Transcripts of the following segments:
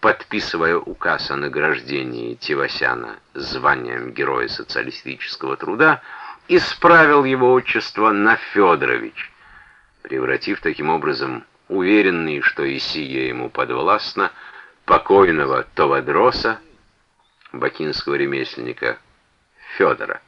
подписывая указ о награждении Тевасяна званием Героя социалистического труда, исправил его отчество на Федорович, превратив таким образом уверенный, что и сие ему подвластно, покойного Товадроса, бакинского ремесленника Федора.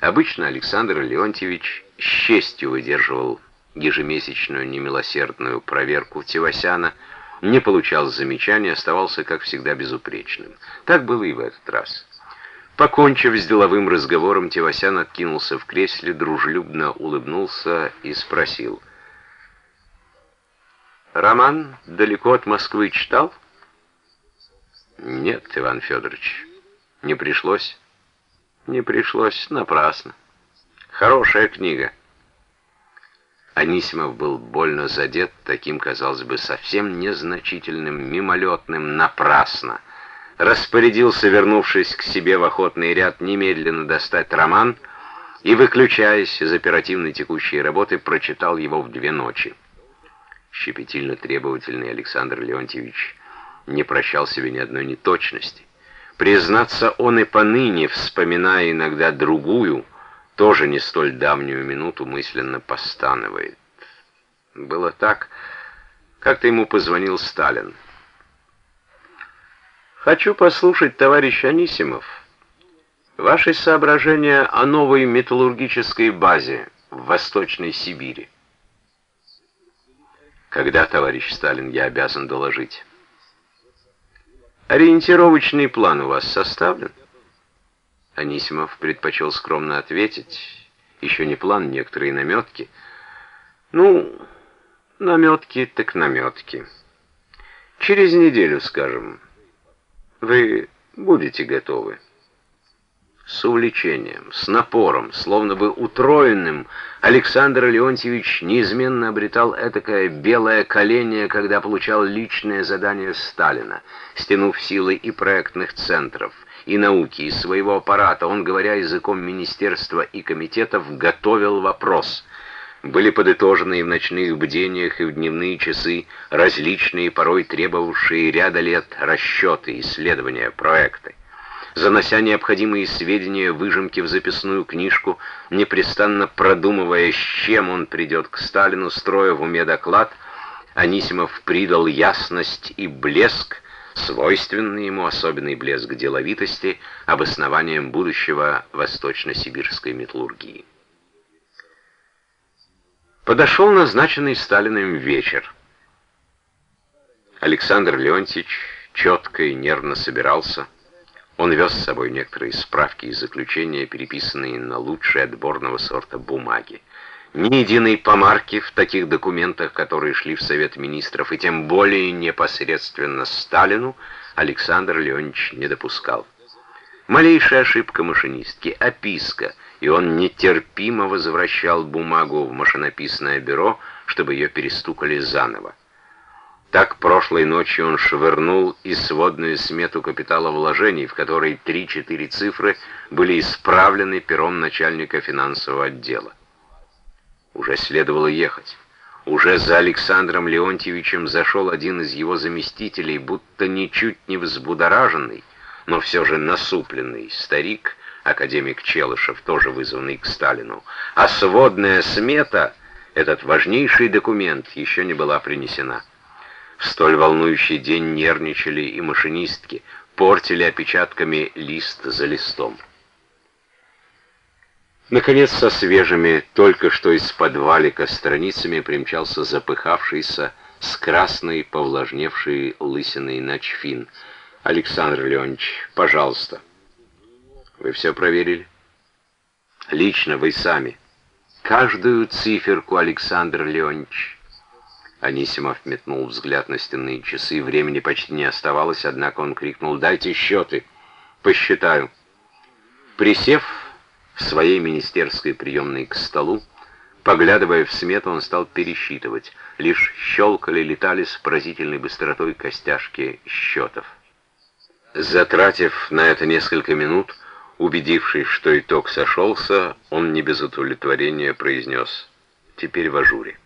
Обычно Александр Леонтьевич с честью выдерживал ежемесячную немилосердную проверку Тевасяна, не получал замечаний, оставался, как всегда, безупречным. Так было и в этот раз. Покончив с деловым разговором, Тевасян откинулся в кресле, дружелюбно улыбнулся и спросил. «Роман далеко от Москвы читал?» «Нет, Иван Федорович, не пришлось». «Не пришлось, напрасно. Хорошая книга». Анисимов был больно задет таким, казалось бы, совсем незначительным, мимолетным, напрасно. Распорядился, вернувшись к себе в охотный ряд, немедленно достать роман и, выключаясь из оперативной текущей работы, прочитал его в две ночи. Щепетильно требовательный Александр Леонтьевич не прощал себе ни одной неточности. Признаться, он и поныне, вспоминая иногда другую, тоже не столь давнюю минуту мысленно постанывает. Было так, как-то ему позвонил Сталин. «Хочу послушать, товарищ Анисимов, ваши соображения о новой металлургической базе в Восточной Сибири». «Когда, товарищ Сталин, я обязан доложить?» «Ориентировочный план у вас составлен?» Анисимов предпочел скромно ответить. Еще не план, некоторые наметки. Ну, наметки так наметки. Через неделю, скажем, вы будете готовы. С увлечением, с напором, словно бы утроенным, Александр Леонтьевич неизменно обретал этакое белое коление, когда получал личное задание Сталина, стянув силы и проектных центров — и науки из своего аппарата, он, говоря языком министерства и комитетов, готовил вопрос. Были подытожены и в ночных бдениях, и в дневные часы различные, порой требовавшие ряда лет расчеты, исследования, проекты. Занося необходимые сведения, выжимки в записную книжку, непрестанно продумывая, с чем он придет к Сталину, строя в уме доклад, Анисимов придал ясность и блеск, свойственный ему особенный блеск деловитости, обоснованием будущего восточно-сибирской металлургии. Подошел назначенный Сталиным вечер. Александр Леонтьевич четко и нервно собирался. Он вез с собой некоторые справки и заключения, переписанные на лучшие отборного сорта бумаги. Ни единой помарки в таких документах, которые шли в Совет Министров, и тем более непосредственно Сталину, Александр Леонидович не допускал. Малейшая ошибка машинистки, описка, и он нетерпимо возвращал бумагу в машинописное бюро, чтобы ее перестукали заново. Так прошлой ночью он швырнул и сводную смету капитала вложений, в которой 3-4 цифры были исправлены пером начальника финансового отдела. Уже следовало ехать. Уже за Александром Леонтьевичем зашел один из его заместителей, будто ничуть не взбудораженный, но все же насупленный старик, академик Челышев, тоже вызванный к Сталину. А сводная смета, этот важнейший документ, еще не была принесена. В столь волнующий день нервничали и машинистки, портили опечатками лист за листом. Наконец, со свежими, только что из подвалика страницами примчался запыхавшийся, с красной, повлажневшей лысиной начфин. «Александр Леонидович, пожалуйста». «Вы все проверили?» «Лично, вы сами. Каждую циферку, Александр Леонидович». Анисимов метнул взгляд на стенные часы. Времени почти не оставалось, однако он крикнул «Дайте счеты! Посчитаю!» Присев, в своей министерской приемной к столу. Поглядывая в смету, он стал пересчитывать. Лишь щелкали, летали с поразительной быстротой костяшки счетов. Затратив на это несколько минут, убедившись, что итог сошелся, он не без удовлетворения произнес «Теперь в ажуре».